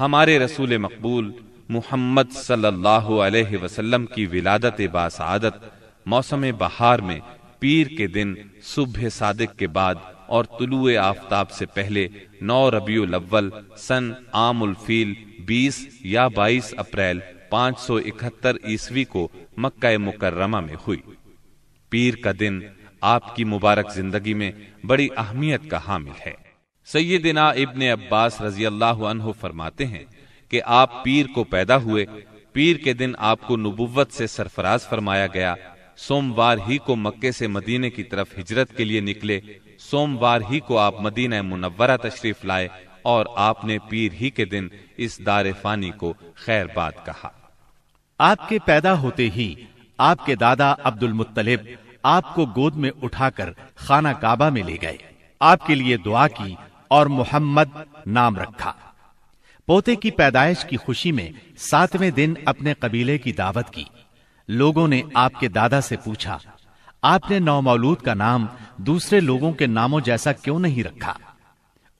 ہمارے رسول مقبول محمد صلی اللہ علیہ وسلم کی ولادت باسعادت موسم بہار میں پیر کے دن صبح صادق کے بعد اور طلوع آفتاب سے پہلے نو ربیع الاول سن عام الفیل بیس یا بائیس اپریل پانچ سو اکہتر عیسوی کو مکہ مکرمہ میں ہوئی۔ پیر کا دن آپ کی مبارک زندگی میں بڑی اہمیت کا حامل ہے۔ سیدنا ابن عباس رضی اللہ عنہ فرماتے ہیں کہ آپ پیر کو پیدا ہوئے، پیر کے دن آپ کو نبوت سے سرفراز فرمایا گیا۔ سوموار ہی کو مکے سے مدینے کی طرف ہجرت کے لیے نکلے۔ سوموار ہی کو آپ مدینہ منورہ تشریف لائے اور آپ نے پیر ہی کے دن اس دار فانی کو خیر بات کہا۔ آپ کے پیدا ہوتے ہی آپ کے دادا عبد المطلب آپ کو گود میں اٹھا کر خانہ کعبہ میں لے گئے۔ آپ کے لیے دعا کی اور محمد نام رکھا۔ پوتے کی پیدائش کی خوشی میں ساتویں دن اپنے قبیلے کی دعوت کی۔ لوگوں نے آپ کے دادا سے پوچھا، آپ نے نو مولود کا نام دوسرے لوگوں کے ناموں جیسا کیوں نہیں رکھا؟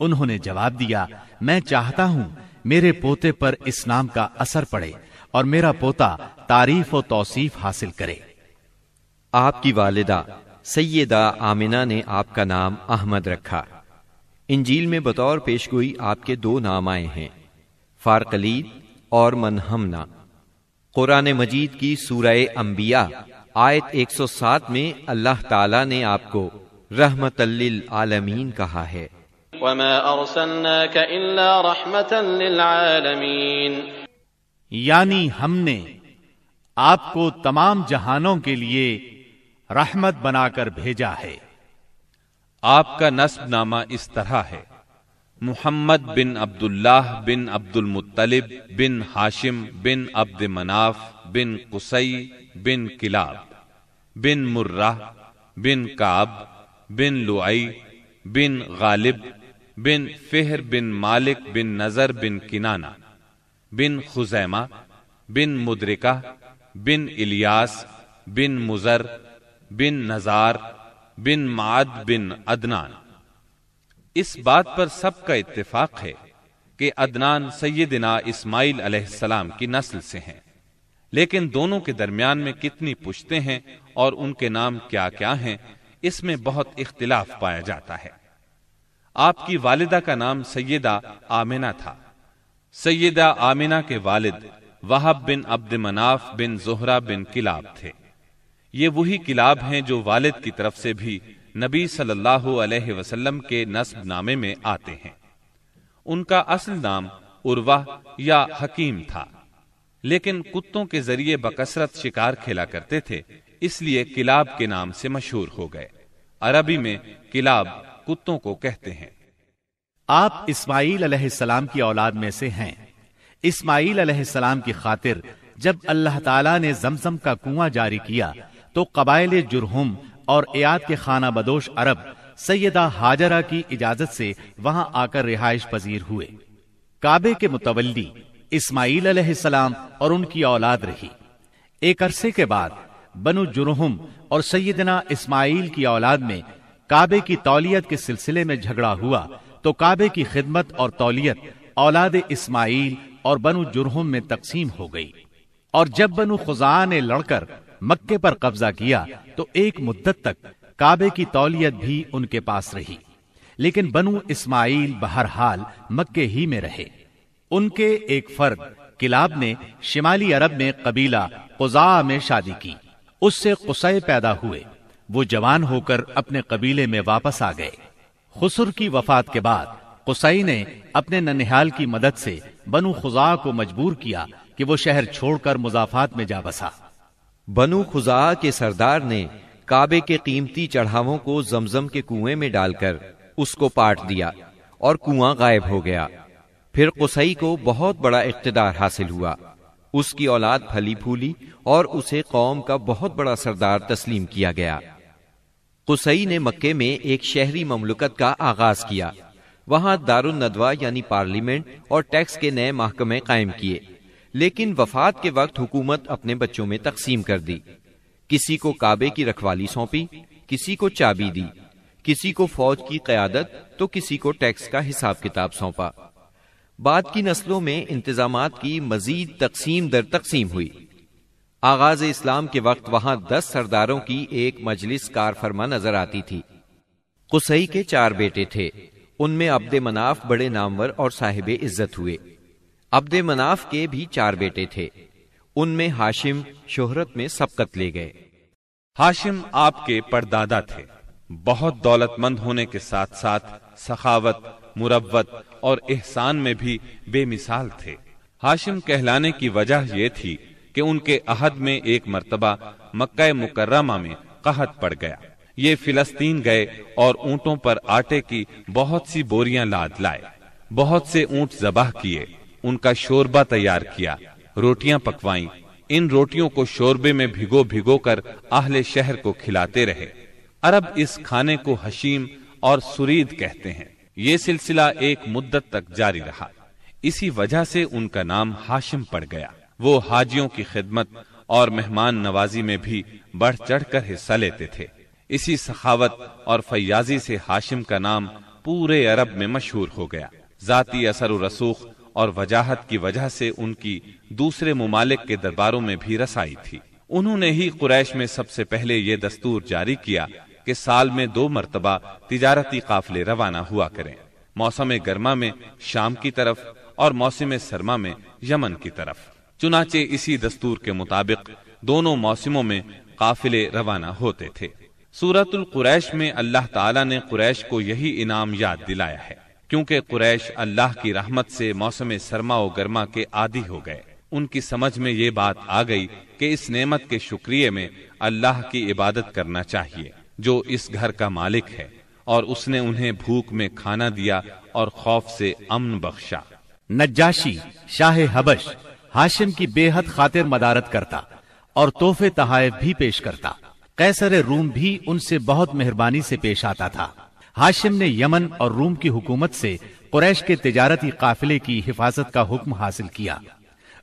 انہوں نے جواب دیا، میں چاہتا ہوں میرے پوتے پر اس نام کا اثر پڑے اور میرا پوتا تعریف و توصیف حاصل کرے۔ آپ کی والدہ سیدہ آمنہ نے آپ کا نام احمد رکھا۔ انجیل میں بطور پیشگوئی آپ کے دو نام آئے ہیں فارقلید اور منہمنا۔ قرآن مجید کی سورہ انبیاء آیت 107 میں اللہ تعالی نے آپ کو رحمت للعالمین کہا ہے۔ وما ارسلناك الا رحمتا للعالمین یعنی ہم نے آپ کو تمام جہانوں کے لیے رحمت بنا کر بھیجا ہے۔ آپ کا نصب نامہ اس طرح ہے۔ محمد بن عبداللہ بن عبد المطلب بن ہاشم بن عبد مناف بن قسی بن کلاب بن مرہ بن کاب بن لعی بن غالب بن فہر بن مالک بن نظر بن کنانا بن خزیمہ بن مدرکہ بن الیاس بن مزر بن نزار بن معد بن ادنان اس بات پر سب کا اتفاق ہے کہ ادنان سیدنا اسماعیل علیہ السلام کی نسل سے ہیں۔ لیکن دونوں کے درمیان میں کتنی پشتے ہیں اور ان کے نام کیا کیا ہیں، اس میں بہت اختلاف پایا جاتا ہے۔ آپ کی والدہ کا نام سیدہ آمینہ تھا۔ سیدہ آمینہ کے والد وہب بن عبد مناف بن زہرا بن کلاب تھے۔ یہ وہی کلاب ہیں جو والد کی طرف سے بھی نبی صلی اللہ علیہ وسلم کے نصب نامے میں آتے ہیں۔ ان کا اصل نام اروا یا حکیم تھا۔ لیکن کتوں کے ذریعے بکثرت شکار کھیلا کرتے تھے، اس لیے کلاب کے نام سے مشہور ہو گئے۔ عربی میں کلاب کتوں کو کہتے ہیں۔ آپ اسماعیل علیہ السلام کی اولاد میں سے ہیں۔ اسماعیل علیہ السلام کی خاطر جب اللہ تعالیٰ نے زمزم کا کنواں جاری کیا تو قبائل جرہم اور ایاد کے خانہ بدوش عرب سیدہ ہاجرہ کی اجازت سے وہاں آ کر رہائش پذیر ہوئے۔ کعبے کے متولی اسماعیل علیہ السلام اور ان کی اولاد رہی۔ ایک عرصے کے بعد بنو جرہم اور سیدنا اسماعیل کی اولاد میں کعبے کی تولیت کے سلسلے میں جھگڑا ہوا تو کعبے کی خدمت اور تولیت اولاد اسماعیل اور بنو جرہم میں تقسیم ہو گئی۔ اور جب بنو خزاں نے لڑ کر مکے پر قبضہ کیا تو ایک مدت تک کعبے کی تولیت بھی ان کے پاس رہی۔ لیکن بنو اسماعیل بہرحال مکے ہی میں رہے۔ ان کے ایک فرد کلاب نے شمالی عرب میں قبیلہ قزا میں شادی کی۔ اس سے قصے پیدا ہوئے۔ وہ جوان ہو کر اپنے قبیلے میں واپس آ گئے۔ خسر کی وفات کے بعد قصائی نے اپنے ننحال کی مدد سے بنو خزا کو مجبور کیا کہ وہ شہر چھوڑ کر مضافات میں جا بسا۔ بنو خزا کے سردار نے کعبے کے قیمتی چڑھاووں کو زمزم کے کنویں میں ڈال کر اس کو پاٹ دیا اور کنواں غائب ہو گیا۔ پھر قسائی کو بہت بڑا اقتدار حاصل ہوا۔ اس کی اولاد پھلی پھولی اور اسے قوم کا بہت بڑا سردار تسلیم کیا گیا۔ قسائی نے مکے میں ایک شہری مملکت کا آغاز کیا۔ وہاں دار الندوہ یعنی پارلیمنٹ اور ٹیکس کے نئے محکمے قائم کیے۔ لیکن وفات کے وقت حکومت اپنے بچوں میں تقسیم کر دی۔ کسی کو کعبے کی رکھوالی سونپی، کسی کو چابی دی۔ کسی کو فوج کی قیادت تو کسی کو ٹیکس کا حساب کتاب سونپا۔ بعد کی نسلوں میں انتظامات کی مزید تقسیم در تقسیم ہوئی۔ آغاز اسلام کے وقت وہاں دس سرداروں کی ایک مجلس کار فرما نظر آتی تھی۔ قسئی کے چار بیٹے تھے۔ ان میں عبد مناف بڑے نامور اور صاحب عزت ہوئے۔ عبد مناف کے بھی چار بیٹے تھے۔ ان میں ہاشم شہرت میں سبقت لے گئے۔ ہاشم آپ کے پردادا تھے۔ بہت دولت مند ہونے کے ساتھ ساتھ سخاوت، مروت اور احسان میں بھی بے مثال تھے۔ ہاشم کہلانے کی وجہ یہ تھی کہ ان کے عہد میں ایک مرتبہ مکہ مکرمہ میں قحط پڑ گیا۔ یہ فلسطین گئے اور اونٹوں پر آٹے کی بہت سی بوریاں لاد لائے۔ بہت سے اونٹ ذبح کیے۔ ان کا شوربہ تیار کیا، روٹیاں پکوائیں۔ ان روٹیوں کو شوربے میں بھگو بھگو کر اہل شہر کو کھلاتے رہے۔ عرب اس کھانے کو حشیم اور سرید کہتے ہیں۔ یہ سلسلہ ایک مدت تک جاری رہا۔ اسی وجہ سے ان کا نام ہاشم پڑ گیا۔ وہ حاجیوں کی خدمت اور مہمان نوازی میں بھی بڑھ چڑھ کر حصہ لیتے تھے۔ اسی سخاوت اور فیاضی سے ہاشم کا نام پورے عرب میں مشہور ہو گیا۔ ذاتی اثر و رسوخ اور وجاہت کی وجہ سے ان کی دوسرے ممالک کے درباروں میں بھی رسائی تھی۔ انہوں نے ہی قریش میں سب سے پہلے یہ دستور جاری کیا کہ سال میں دو مرتبہ تجارتی قافلے روانہ ہوا کریں۔ موسم گرما میں شام کی طرف اور موسم سرما میں یمن کی طرف۔ چنانچہ اسی دستور کے مطابق دونوں موسموں میں قافلے روانہ ہوتے تھے۔ سورت القریش میں اللہ تعالیٰ نے قریش کو یہی انعام یاد دلایا ہے۔ کیونکہ قریش اللہ کی رحمت سے موسم سرما و گرما کے عادی ہو گئے۔ ان کی سمجھ میں یہ بات آ گئی کہ اس نعمت کے شکریہ میں اللہ کی عبادت کرنا چاہیے، جو اس گھر کا مالک ہے، اور اس نے انہیں بھوک میں کھانا دیا اور خوف سے امن بخشا۔ نجاشی شاہ حبش ہاشم کی بے حد خاطر مدارت کرتا اور تحفے تحائف بھی پیش کرتا۔ قیصر روم بھی ان سے بہت مہربانی سے پیش آتا تھا۔ ہاشم نے یمن اور روم کی حکومت سے قریش کے تجارتی قافلے کی حفاظت کا حکم حاصل کیا۔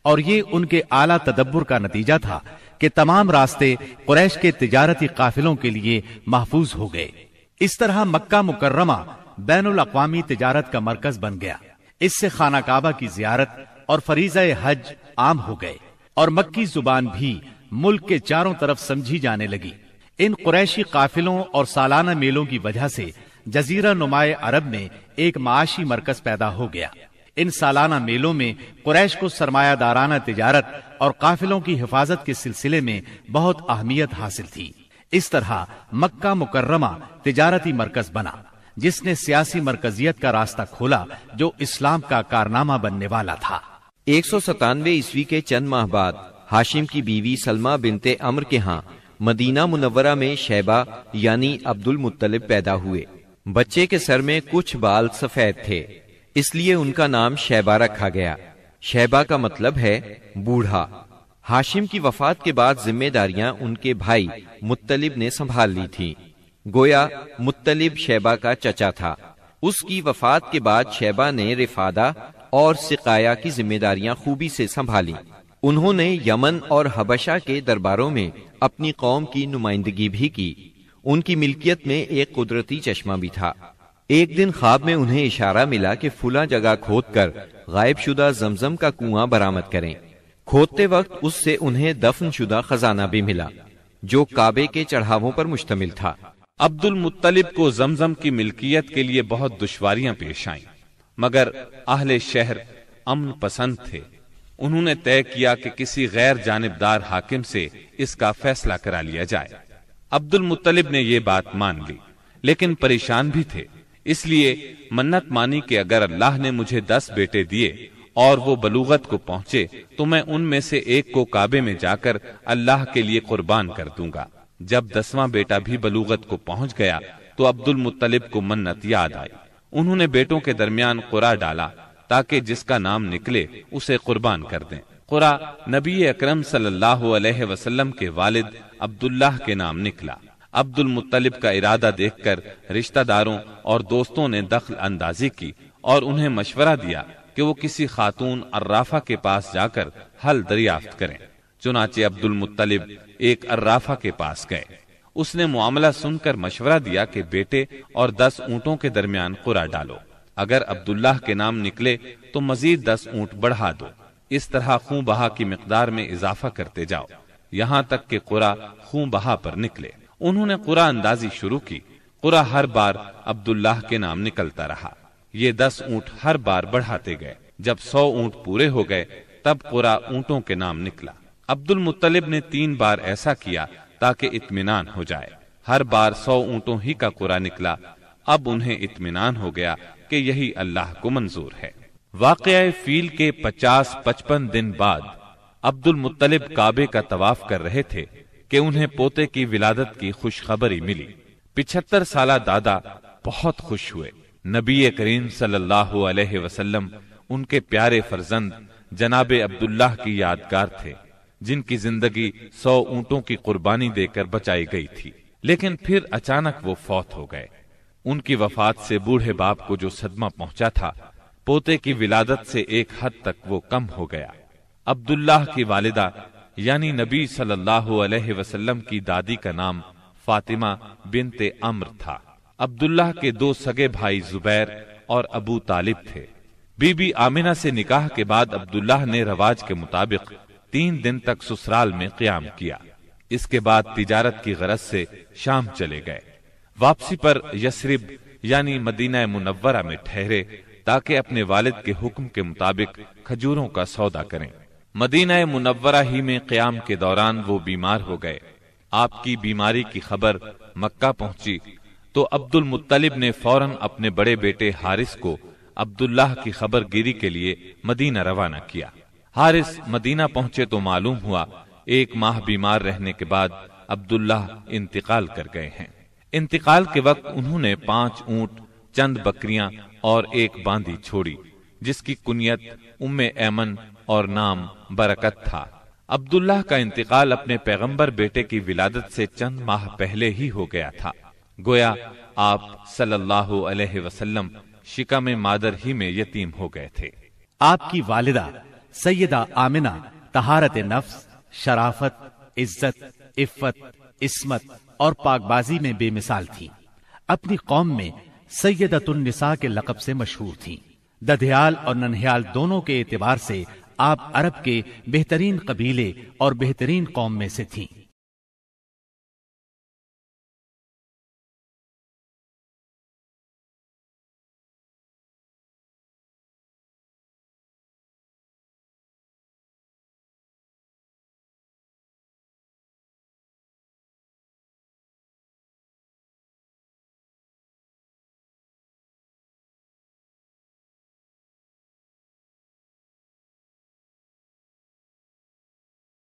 اور یہ ان کے اعلیٰ تدبر کا نتیجہ تھا کہ تمام راستے قریش کے تجارتی قافلوں کے لیے محفوظ ہو گئے۔ اس طرح مکہ مکرمہ بین الاقوامی تجارت کا مرکز بن گیا۔ اس سے خانہ کعبہ کی زیارت اور فریضہ حج عام ہو گئے اور مکی زبان بھی ملک کے چاروں طرف سمجھی جانے لگی۔ ان قریشی قافلوں اور سالانہ میلوں کی وجہ سے جزیرہ نمائے عرب میں ایک معاشی مرکز پیدا ہو گیا۔ ان سالانہ میلوں میں قریش کو سرمایہ دارانہ تجارت اور قافلوں کی حفاظت کے سلسلے میں بہت اہمیت حاصل تھی۔ اس طرح مکہ مکرمہ تجارتی مرکز بنا، جس نے سیاسی مرکزیت کا راستہ کھولا جو اسلام کا کارنامہ بننے والا تھا۔ ایک سو ستانوے عیسوی کے چند ماہ بعد، ہاشم کی بیوی سلمہ بنتے امر کے ہاں مدینہ منورہ میں شیبہ یعنی عبد المطلب پیدا ہوئے۔ بچے کے سر میں کچھ بال سفید تھے، اس لیے ان کا نام شیبہ رکھا گیا۔ شیبہ کا مطلب ہے بوڑھا۔ ہاشم کی وفات کے بعد ذمہ داریاں ان کے بھائی مطلب نے سنبھال لی تھی گویا مطلب شیبہ کا چچا تھا۔ اس کی وفات کے بعد شیبہ نے رفادہ اور سقایا کی ذمہ داریاں خوبی سے سنبھالی۔ انہوں نے یمن اور حبشہ کے درباروں میں اپنی قوم کی نمائندگی بھی کی۔ ان کی ملکیت میں ایک قدرتی چشمہ بھی تھا۔ ایک دن خواب میں انہیں اشارہ ملا کہ فلا جگہ کھود کر غائب شدہ زمزم کا کنواں برامد کریں۔ کھودتے وقت اس سے انہیں دفن شدہ خزانہ بھی ملا، جو کعبے کے چڑھاووں پر مشتمل تھا۔ عبد المطلب کو زمزم کی ملکیت کے لیے بہت دشواریاں پیش آئیں، مگر اہل شہر امن پسند تھے۔ انہوں نے طے کیا کہ کسی غیر جانبدار حاکم سے اس کا فیصلہ کرا لیا جائے۔ عبد المطلب نے یہ بات مان لی، لیکن پریشان بھی تھے۔ اس لیے منت مانی کہ اگر اللہ نے مجھے دس بیٹے دیے اور وہ بلوغت کو پہنچے، تو میں ان میں سے ایک کو کعبے میں جا کر اللہ کے لیے قربان کر دوں گا۔ جب دسواں بیٹا بھی بلوغت کو پہنچ گیا، تو عبد المطلب کو منت یاد آئی۔ انہوں نے بیٹوں کے درمیان قرا ڈالا تاکہ جس کا نام نکلے اسے قربان کر دیں۔ قرا نبی اکرم صلی اللہ علیہ وسلم کے والد عبداللہ کے نام نکلا۔ عبد المطلب کا ارادہ دیکھ کر رشتہ داروں اور دوستوں نے دخل اندازی کی اور انہیں مشورہ دیا کہ وہ کسی خاتون ارافہ کے پاس جا کر حل دریافت کریں۔ چنانچہ عبد المطلب ایک ارافہ کے پاس گئے۔ اس نے معاملہ سن کر مشورہ دیا کہ بیٹے اور دس اونٹوں کے درمیان قرا ڈالو۔ اگر عبداللہ کے نام نکلے تو مزید دس اونٹ بڑھا دو۔ اس طرح خون بہا کی مقدار میں اضافہ کرتے جاؤ۔ یہاں تک کہ قرا خون بہا پر نکلے۔ انہوں نے قرا اندازی شروع کی۔ قرا ہر بار عبداللہ کے نام نکلتا رہا۔ یہ دس اونٹ ہر بار بڑھاتے گئے۔ جب سو اونٹ پورے ہو گئے، تب قرا اونٹوں کے نام نکلا۔ عبد المطلب نے تین بار ایسا کیا تاکہ اطمینان ہو جائے۔ ہر بار سو اونٹوں ہی کا قرا نکلا۔ اب انہیں اطمینان ہو گیا کہ یہی اللہ کو منظور ہے۔ واقعہ فیل کے پچاس پچپن دن بعد عبد المطلب کعبے کا طواف کر رہے تھے کہ انہیں پوتے کی ولادت کی خوشخبری ملی۔ پچہتر سالہ دادا بہت خوش ہوئے۔ نبی کریم صلی اللہ علیہ وسلم ان کے پیارے فرزند جناب عبداللہ کی یادگار تھے، جن کی زندگی سو اونٹوں کی قربانی دے کر بچائی گئی تھی۔ لیکن پھر اچانک وہ فوت ہو گئے۔ ان کی وفات سے بوڑھے باپ کو جو صدمہ پہنچا تھا، پوتے کی ولادت سے ایک حد تک وہ کم ہو گیا۔ عبداللہ کی والدہ یعنی نبی صلی اللہ علیہ وسلم کی دادی کا نام فاطمہ بنت امر تھا۔ عبداللہ کے دو سگے بھائی زبیر اور ابو طالب تھے۔ بی بی آمینہ سے نکاح کے بعد عبداللہ نے رواج کے مطابق تین دن تک سسرال میں قیام کیا۔ اس کے بعد تجارت کی غرض سے شام چلے گئے۔ واپسی پر یسرب یعنی مدینہ منورہ میں ٹھہرے تاکہ اپنے والد کے حکم کے مطابق کھجوروں کا سودا کریں۔ مدینہ منورہ ہی میں قیام کے دوران وہ بیمار ہو گئے۔ آپ کی بیماری کی خبر مکہ پہنچی۔ تو عبد المطلب نے فوراً اپنے بڑے بیٹے حارث کو عبداللہ کی خبر گیری کے لیے مدینہ روانہ کیا۔ حارث مدینہ پہنچے تو معلوم ہوا ایک ماہ بیمار رہنے کے بعد عبداللہ انتقال کر گئے ہیں۔ انتقال کے وقت انہوں نے پانچ اونٹ، چند بکریاں اور ایک باندھی چھوڑی، جس کی کنیت ام ایمن اور نام برکت تھا۔ عبداللہ کا انتقال اپنے پیغمبر بیٹے کی ولادت سے چند ماہ پہلے ہی ہو گیا تھا۔ گویا آپ صلی اللہ علیہ وسلم شکم مادر ہی میں یتیم ہو گئے تھے۔ آپ کی والدہ سیدہ آمنہ تہارت نفس، شرافت، عزت، عفت، عصمت اور پاک بازی میں بے مثال تھی اپنی قوم میں سیدت النساء کے لقب سے مشہور تھی ددھیال اور ننہیال دونوں کے اعتبار سے آپ عرب کے بہترین قبیلے اور بہترین قوم میں سے تھیں۔